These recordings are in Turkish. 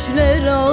düşler al.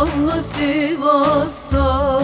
Yallı Sivas'ta